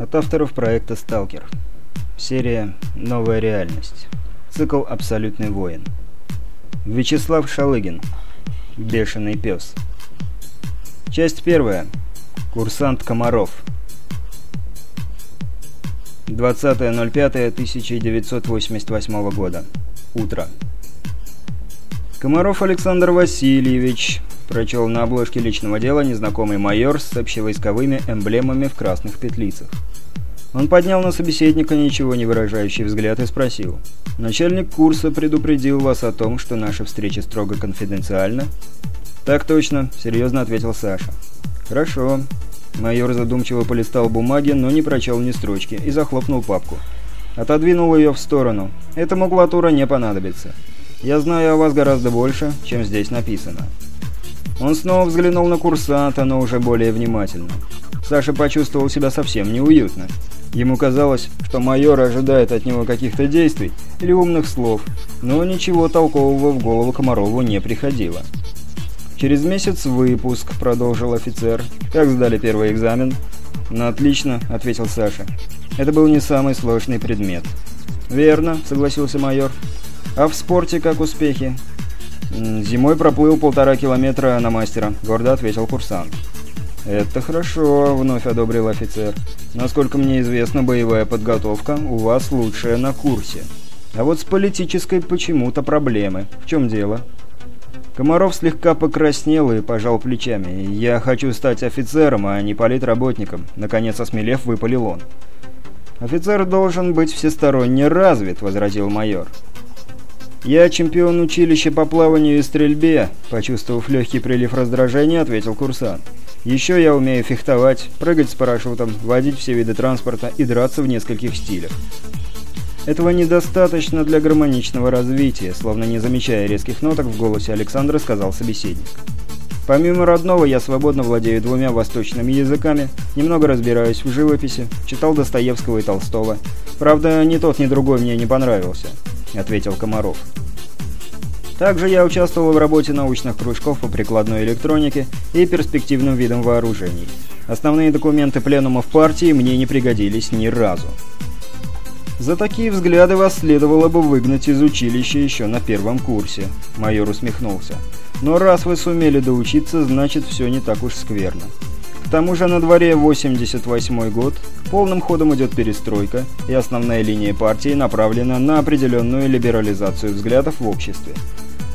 От авторов проекта «Сталкер». Серия «Новая реальность». Цикл «Абсолютный воин». Вячеслав Шалыгин. Бешеный пес. Часть первая. Курсант Комаров. 20.05.1988 года. Утро. Комаров Александр Васильевич прочел на обложке личного дела незнакомый майор с общевойсковыми эмблемами в красных петлицах. Он поднял на собеседника ничего не выражающий взгляд и спросил. «Начальник курса предупредил вас о том, что наша встреча строго конфиденциальна?» «Так точно», — серьезно ответил Саша. «Хорошо». Майор задумчиво полистал бумаги, но не прочел ни строчки и захлопнул папку. Отодвинул ее в сторону. «Эта макулатура не понадобится. Я знаю о вас гораздо больше, чем здесь написано». Он снова взглянул на курсанта, но уже более внимательно. Саша почувствовал себя совсем неуютно. Ему казалось, что майор ожидает от него каких-то действий или умных слов, но ничего толкового в голову Комарову не приходило. «Через месяц выпуск», — продолжил офицер. «Как сдали первый экзамен?» «Ну, отлично», — ответил Саша. «Это был не самый сложный предмет». «Верно», — согласился майор. «А в спорте как успехи?» «Зимой проплыл полтора километра на мастера», — гордо ответил курсант. «Это хорошо», — вновь одобрил офицер. «Насколько мне известно, боевая подготовка у вас лучшая на курсе. А вот с политической почему-то проблемы. В чем дело?» Комаров слегка покраснел и пожал плечами. «Я хочу стать офицером, а не политработником», — наконец осмелев, выпалил он. «Офицер должен быть всесторонне развит», — возразил майор. «Я чемпион училища по плаванию и стрельбе», — почувствовав легкий прилив раздражения, ответил курсант. «Еще я умею фехтовать, прыгать с парашютом, водить все виды транспорта и драться в нескольких стилях». Этого недостаточно для гармоничного развития, словно не замечая резких ноток в голосе Александра, сказал собеседник. Помимо родного, я свободно владею двумя восточными языками, немного разбираюсь в живописи, читал Достоевского и Толстого. Правда, ни тот, ни другой мне не понравился. — ответил Комаров. Также я участвовал в работе научных кружков по прикладной электронике и перспективным видам вооружений. Основные документы пленумов партии мне не пригодились ни разу. За такие взгляды вас следовало бы выгнать из училища еще на первом курсе, майор усмехнулся. Но раз вы сумели доучиться, значит все не так уж скверно. К тому же на дворе 88 год, полным ходом идет перестройка, и основная линия партии направлена на определенную либерализацию взглядов в обществе.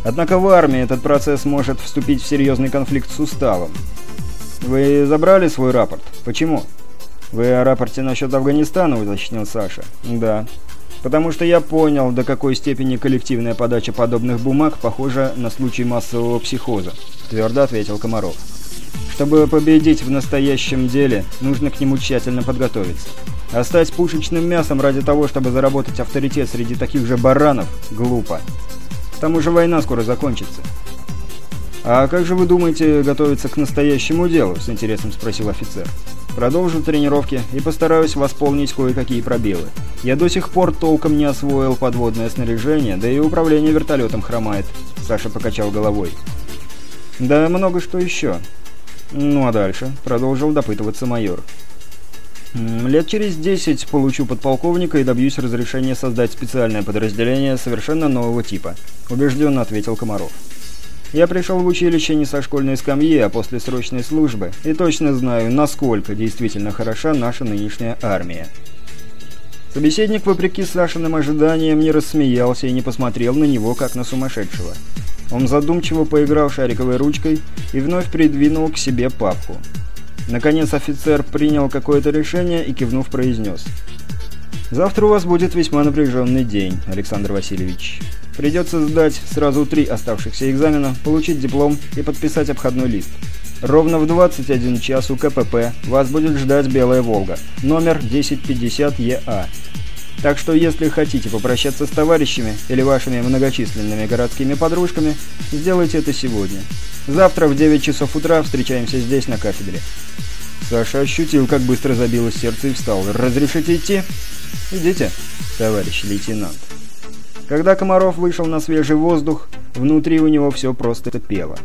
Однако в армии этот процесс может вступить в серьезный конфликт с уставом. Вы забрали свой рапорт? Почему? Вы о рапорте насчет Афганистана, уточнил Саша. Да. Потому что я понял, до какой степени коллективная подача подобных бумаг похожа на случай массового психоза, твердо ответил Комаров. Чтобы победить в настоящем деле, нужно к нему тщательно подготовиться. А стать пушечным мясом ради того, чтобы заработать авторитет среди таких же баранов, глупо. К тому же война скоро закончится. «А как же вы думаете готовиться к настоящему делу?» – с интересом спросил офицер. «Продолжу тренировки и постараюсь восполнить кое-какие пробелы. Я до сих пор толком не освоил подводное снаряжение, да и управление вертолетом хромает», – Саша покачал головой. «Да много что еще. «Ну а дальше?» — продолжил допытываться майор. «Лет через десять получу подполковника и добьюсь разрешения создать специальное подразделение совершенно нового типа», — убежденно ответил Комаров. «Я пришел в училище не со школьной скамьи, а после срочной службы, и точно знаю, насколько действительно хороша наша нынешняя армия». Собеседник, вопреки Сашиным ожиданиям, не рассмеялся и не посмотрел на него, как на сумасшедшего. Он задумчиво поиграл шариковой ручкой и вновь придвинул к себе папку. Наконец офицер принял какое-то решение и, кивнув, произнес. «Завтра у вас будет весьма напряженный день, Александр Васильевич. Придется сдать сразу три оставшихся экзамена, получить диплом и подписать обходной лист. Ровно в 21 час у КПП вас будет ждать «Белая Волга», номер 1050 ЕА. Так что если хотите попрощаться с товарищами или вашими многочисленными городскими подружками, сделайте это сегодня. Завтра в 9 часов утра встречаемся здесь, на кафедре». Саша ощутил, как быстро забилось сердце и встал. «Разрешите идти?» «Идите, товарищ лейтенант». Когда Комаров вышел на свежий воздух, внутри у него все просто пело.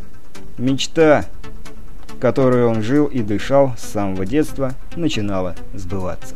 Мечта которой он жил и дышал с самого детства, начинала сбываться.